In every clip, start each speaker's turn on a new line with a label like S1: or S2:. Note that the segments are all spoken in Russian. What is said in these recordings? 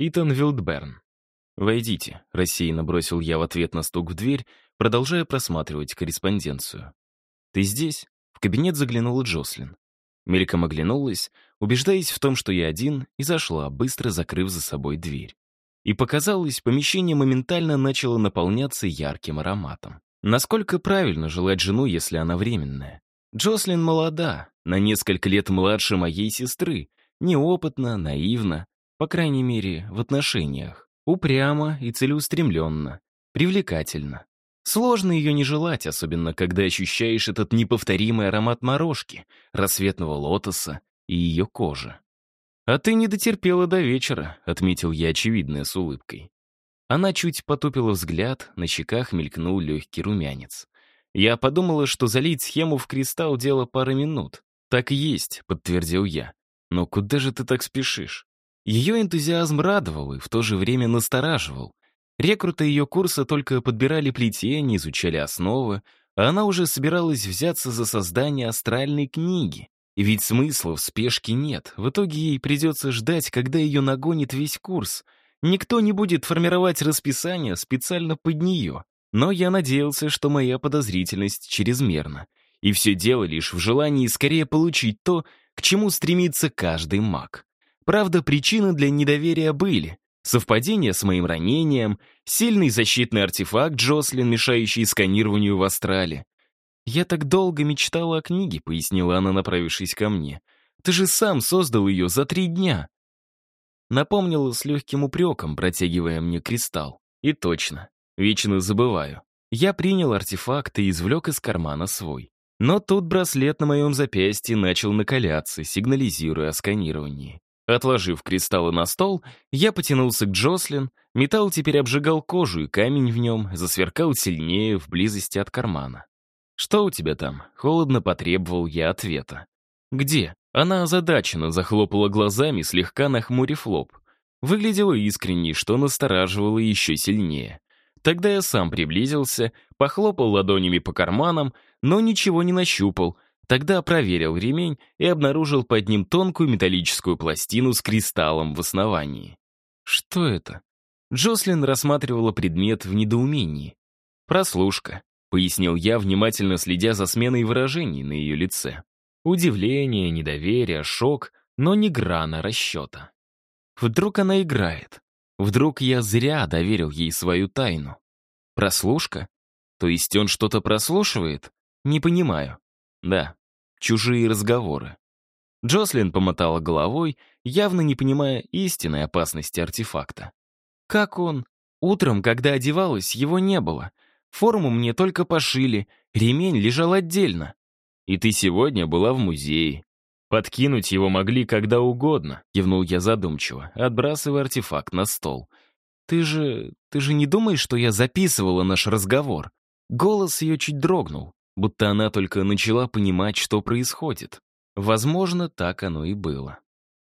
S1: Итан Вилдберн. «Войдите», — рассеянно бросил я в ответ на стук в дверь, продолжая просматривать корреспонденцию. «Ты здесь?» — в кабинет заглянула Джослин. Мельком оглянулась, убеждаясь в том, что я один, и зашла, быстро закрыв за собой дверь. И показалось, помещение моментально начало наполняться ярким ароматом. Насколько правильно желать жену, если она временная? Джослин молода, на несколько лет младше моей сестры, неопытна, наивна, по крайней мере, в отношениях, упряма и целеустремленно, привлекательна. Сложно ее не желать, особенно когда ощущаешь этот неповторимый аромат морожки, рассветного лотоса и ее кожи. «А ты не дотерпела до вечера», — отметил я очевидное с улыбкой. Она чуть потупила взгляд, на щеках мелькнул легкий румянец. Я подумала, что залить схему в кристалл — дело пары минут. «Так и есть», — подтвердил я. «Но куда же ты так спешишь?» Ее энтузиазм радовал и в то же время настораживал. Рекруты ее курса только подбирали плетение, изучали основы, а она уже собиралась взяться за создание астральной книги. И ведь смысла в спешке нет. В итоге ей придется ждать, когда ее нагонит весь курс. Никто не будет формировать расписание специально под нее. Но я надеялся, что моя подозрительность чрезмерна. И все дело лишь в желании скорее получить то, к чему стремится каждый маг. Правда, причины для недоверия были. Совпадение с моим ранением, сильный защитный артефакт Джослин, мешающий сканированию в астрале. «Я так долго мечтала о книге», — пояснила она, направившись ко мне. «Ты же сам создал ее за три дня». Напомнила с легким упреком, протягивая мне кристалл. И точно, вечно забываю. Я принял артефакт и извлек из кармана свой. Но тут браслет на моем запястье начал накаляться, сигнализируя о сканировании. Отложив кристаллы на стол, я потянулся к Джослин, металл теперь обжигал кожу, и камень в нем засверкал сильнее в близости от кармана. «Что у тебя там?» — холодно потребовал я ответа. «Где?» Она озадаченно захлопала глазами, слегка нахмурив лоб. Выглядела искренне, что настораживало еще сильнее. Тогда я сам приблизился, похлопал ладонями по карманам, но ничего не нащупал — Тогда проверил ремень и обнаружил под ним тонкую металлическую пластину с кристаллом в основании. Что это? Джослин рассматривала предмет в недоумении. «Прослушка», — пояснил я, внимательно следя за сменой выражений на ее лице. Удивление, недоверие, шок, но не грана расчета. Вдруг она играет. Вдруг я зря доверил ей свою тайну. Прослушка? То есть он что-то прослушивает? Не понимаю. Да, чужие разговоры. Джослин помотала головой, явно не понимая истинной опасности артефакта. «Как он? Утром, когда одевалась, его не было. Форму мне только пошили, ремень лежал отдельно. И ты сегодня была в музее. Подкинуть его могли когда угодно», — кивнул я задумчиво, отбрасывая артефакт на стол. «Ты же... ты же не думаешь, что я записывала наш разговор?» Голос ее чуть дрогнул будто она только начала понимать, что происходит. Возможно, так оно и было.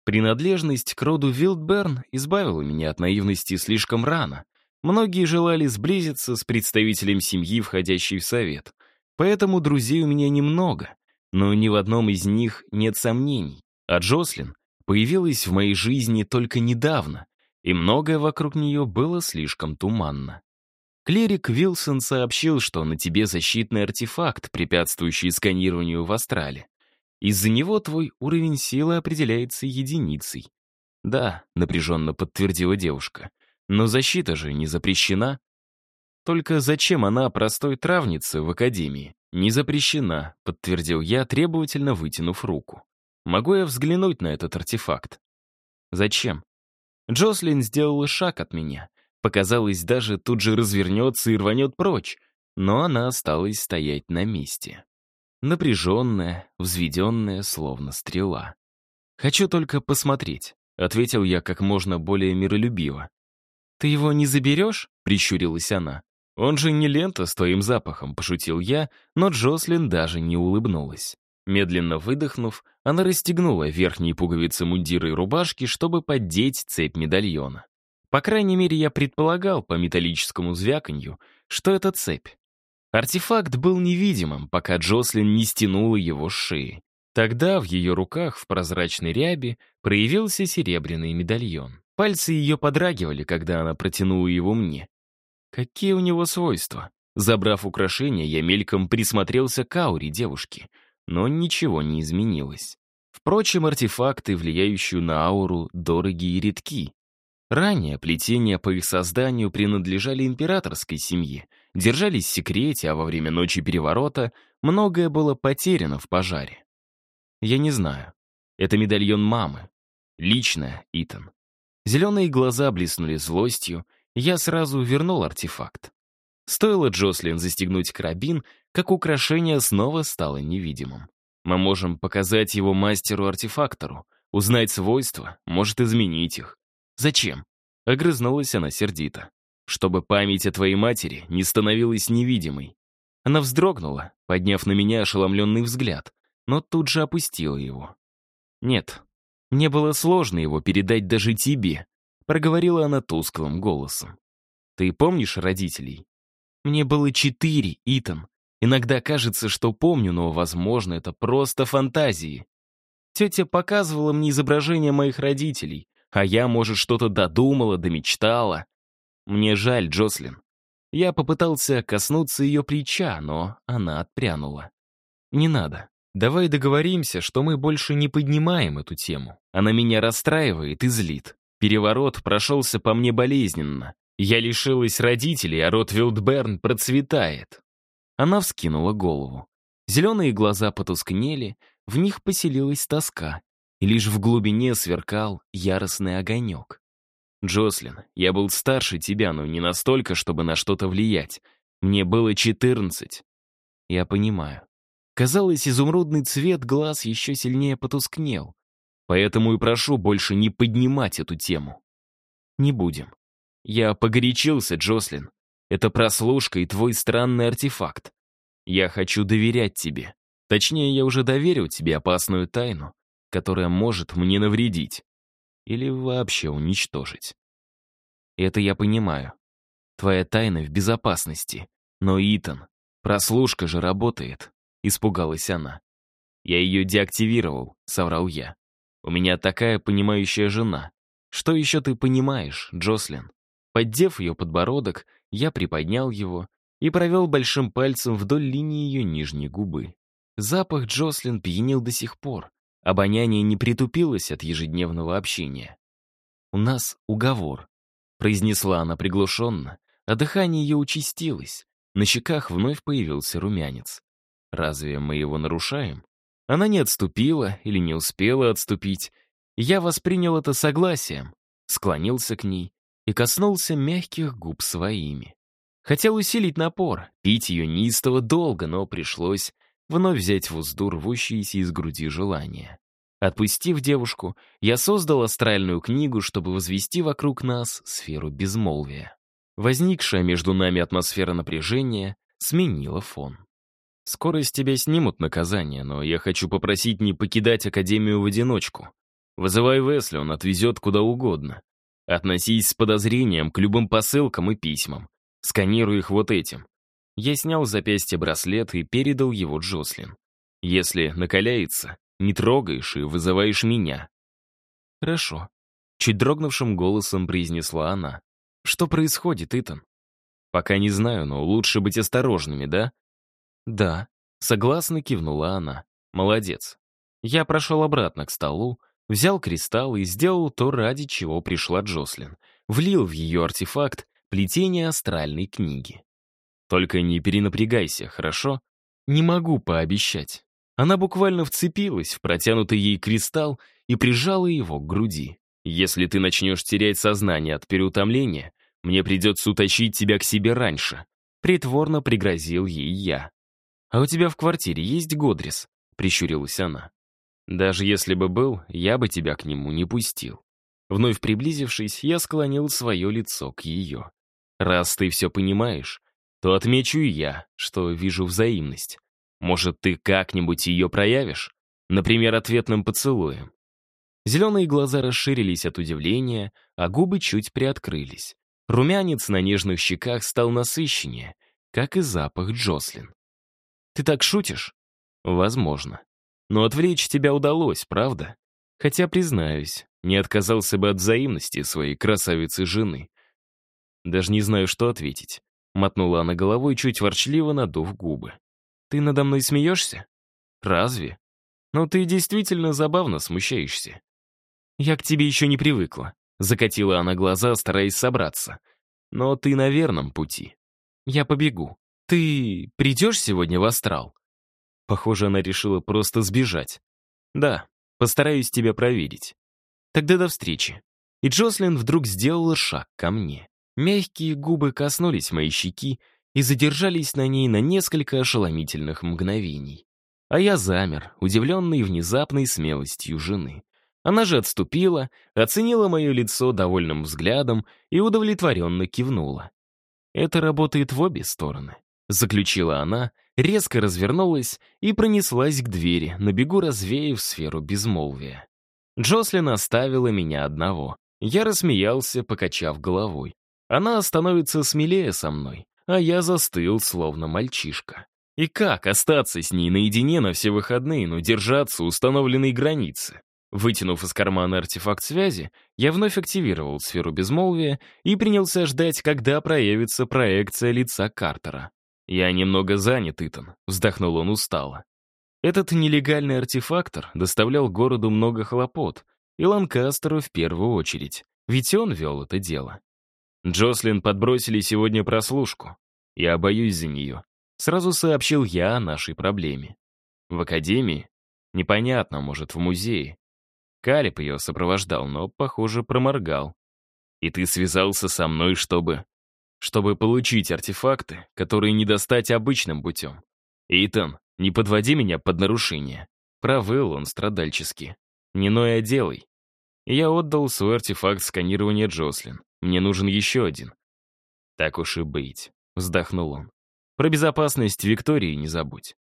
S1: Принадлежность к роду Вилдберн избавила меня от наивности слишком рано. Многие желали сблизиться с представителем семьи, входящей в совет. Поэтому друзей у меня немного, но ни в одном из них нет сомнений. А Джослин появилась в моей жизни только недавно, и многое вокруг нее было слишком туманно. Клерик Вилсон сообщил, что на тебе защитный артефакт, препятствующий сканированию в астрале. Из-за него твой уровень силы определяется единицей. Да, напряженно подтвердила девушка. Но защита же не запрещена. Только зачем она простой травнице в академии? Не запрещена, подтвердил я, требовательно вытянув руку. Могу я взглянуть на этот артефакт? Зачем? Джослин сделала шаг от меня, Показалось, даже тут же развернется и рванет прочь, но она осталась стоять на месте. Напряженная, взведенная, словно стрела. «Хочу только посмотреть», — ответил я как можно более миролюбиво. «Ты его не заберешь?» — прищурилась она. «Он же не лента с твоим запахом», — пошутил я, но Джослин даже не улыбнулась. Медленно выдохнув, она расстегнула верхние пуговицы мундира и рубашки, чтобы поддеть цепь медальона. По крайней мере, я предполагал по металлическому звяканью, что это цепь. Артефакт был невидимым, пока Джослин не стянула его с шеи. Тогда в ее руках в прозрачной ряби проявился серебряный медальон. Пальцы ее подрагивали, когда она протянула его мне. Какие у него свойства? Забрав украшение, я мельком присмотрелся к ауре девушки, но ничего не изменилось. Впрочем, артефакты, влияющие на ауру, дорогие и редки. Ранее плетения по их созданию принадлежали императорской семье, держались в секрете, а во время ночи переворота многое было потеряно в пожаре. Я не знаю. Это медальон мамы. Личное, Итан. Зеленые глаза блеснули злостью, я сразу вернул артефакт. Стоило Джослин застегнуть карабин, как украшение снова стало невидимым. Мы можем показать его мастеру-артефактору, узнать свойства, может изменить их. Зачем? Огрызнулась она сердито. Чтобы память о твоей матери не становилась невидимой. Она вздрогнула, подняв на меня ошеломленный взгляд, но тут же опустила его. «Нет, мне было сложно его передать даже тебе», проговорила она тусклым голосом. «Ты помнишь родителей?» «Мне было четыре, Итан. Иногда кажется, что помню, но, возможно, это просто фантазии. Тетя показывала мне изображения моих родителей, а я, может, что-то додумала, домечтала. Мне жаль, Джослин. Я попытался коснуться ее плеча, но она отпрянула. «Не надо. Давай договоримся, что мы больше не поднимаем эту тему. Она меня расстраивает и злит. Переворот прошелся по мне болезненно. Я лишилась родителей, а род Вилдберн процветает». Она вскинула голову. Зеленые глаза потускнели, в них поселилась тоска, и лишь в глубине сверкал яростный огонек. «Джослин, я был старше тебя, но не настолько, чтобы на что-то влиять. Мне было четырнадцать». «Я понимаю». Казалось, изумрудный цвет глаз еще сильнее потускнел. Поэтому и прошу больше не поднимать эту тему. Не будем. Я погорячился, Джослин. Это прослушка и твой странный артефакт. Я хочу доверять тебе. Точнее, я уже доверил тебе опасную тайну, которая может мне навредить. Или вообще уничтожить. Это я понимаю. Твоя тайна в безопасности. Но, Итан, прослушка же работает. Испугалась она. Я ее деактивировал, соврал я. У меня такая понимающая жена. Что еще ты понимаешь, Джослин? Поддев ее подбородок, я приподнял его и провел большим пальцем вдоль линии ее нижней губы. Запах Джослин пьянил до сих пор. Обоняние не притупилось от ежедневного общения. «У нас уговор», — произнесла она приглушенно, а дыхание ее участилось. На щеках вновь появился румянец. «Разве мы его нарушаем?» Она не отступила или не успела отступить. Я воспринял это согласием, склонился к ней и коснулся мягких губ своими. Хотел усилить напор, пить ее неистово долго, но пришлось вновь взять в узду рвущиеся из груди желания. Отпустив девушку, я создал астральную книгу, чтобы возвести вокруг нас сферу безмолвия. Возникшая между нами атмосфера напряжения сменила фон. Скоро с тебя снимут наказание, но я хочу попросить не покидать Академию в одиночку. Вызывай Весли, он отвезет куда угодно. Относись с подозрением к любым посылкам и письмам. Сканируй их вот этим. Я снял с запястья браслет и передал его Джослин. Если накаляется, не трогаешь и вызываешь меня. Хорошо. Чуть дрогнувшим голосом произнесла она. Что происходит, Итан? Пока не знаю, но лучше быть осторожными, да? «Да», — согласно кивнула она. «Молодец». Я прошел обратно к столу, взял кристалл и сделал то, ради чего пришла Джослин. Влил в ее артефакт плетение астральной книги. «Только не перенапрягайся, хорошо?» «Не могу пообещать». Она буквально вцепилась в протянутый ей кристалл и прижала его к груди. «Если ты начнешь терять сознание от переутомления, мне придется утащить тебя к себе раньше», притворно пригрозил ей я. «А у тебя в квартире есть Годрис?» — прищурилась она. «Даже если бы был, я бы тебя к нему не пустил». Вновь приблизившись, я склонил свое лицо к ее. «Раз ты все понимаешь, то отмечу и я, что вижу взаимность. Может, ты как-нибудь ее проявишь? Например, ответным поцелуем?» Зеленые глаза расширились от удивления, а губы чуть приоткрылись. Румянец на нежных щеках стал насыщеннее, как и запах Джослин. Ты так шутишь? Возможно. Но отвлечь тебя удалось, правда? Хотя, признаюсь, не отказался бы от взаимности своей красавицы жены. Даже не знаю, что ответить. Мотнула она головой, чуть ворчливо надув губы. «Ты надо мной смеешься?» «Разве? Но ты действительно забавно смущаешься». «Я к тебе еще не привыкла», — закатила она глаза, стараясь собраться. «Но ты на верном пути. Я побегу. Ты придешь сегодня в астрал?» Похоже, она решила просто сбежать. «Да, постараюсь тебя проверить. Тогда до встречи». И Джослин вдруг сделала шаг ко мне. Мягкие губы коснулись моей щеки и задержались на ней на несколько ошеломительных мгновений. А я замер, удивленный внезапной смелостью жены. Она же отступила, оценила мое лицо довольным взглядом и удовлетворенно кивнула. «Это работает в обе стороны», — заключила она, резко развернулась и пронеслась к двери, на бегу развеяв сферу безмолвия. Джослин оставила меня одного. Я рассмеялся, покачав головой. Она становится смелее со мной, а я застыл, словно мальчишка. И как остаться с ней наедине на все выходные, но держаться установленной границы? Вытянув из кармана артефакт связи, я вновь активировал сферу безмолвия и принялся ждать, когда проявится проекция лица Картера. «Я немного занят, Итан», — вздохнул он устало. Этот нелегальный артефактор доставлял городу много хлопот, и Ланкастеру в первую очередь, ведь он вел это дело. Джослин подбросили сегодня прослушку. Я боюсь за нее. Сразу сообщил я о нашей проблеме. В академии? Непонятно, может, в музее. Калип ее сопровождал, но, похоже, проморгал. И ты связался со мной, чтобы... Чтобы получить артефакты, которые не достать обычным путем. Итан, не подводи меня под нарушение. Провыл он страдальчески. Не ной, а делай. Я отдал свой артефакт сканирования Джослин. Мне нужен еще один. Так уж и быть, вздохнул он. Про безопасность Виктории не забудь.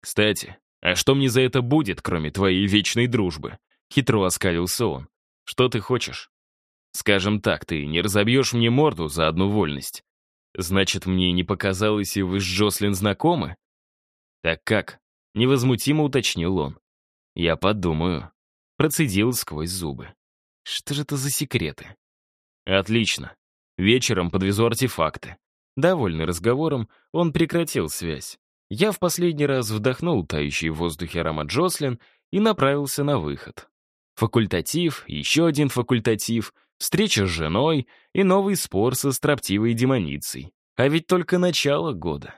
S1: Кстати, а что мне за это будет, кроме твоей вечной дружбы? Хитро оскалился он. «Что ты хочешь?» «Скажем так, ты не разобьешь мне морду за одну вольность. Значит, мне не показалось, и вы с Джослин знакомы?» «Так как?» — невозмутимо уточнил он. «Я подумаю». Процедил сквозь зубы. «Что же это за секреты?» «Отлично. Вечером подвезу артефакты». Довольный разговором, он прекратил связь. Я в последний раз вдохнул тающий в воздухе аромат Джослин и направился на выход. Факультатив, еще один факультатив, встреча с женой и новый спор со строптивой демоницей. А ведь только начало года.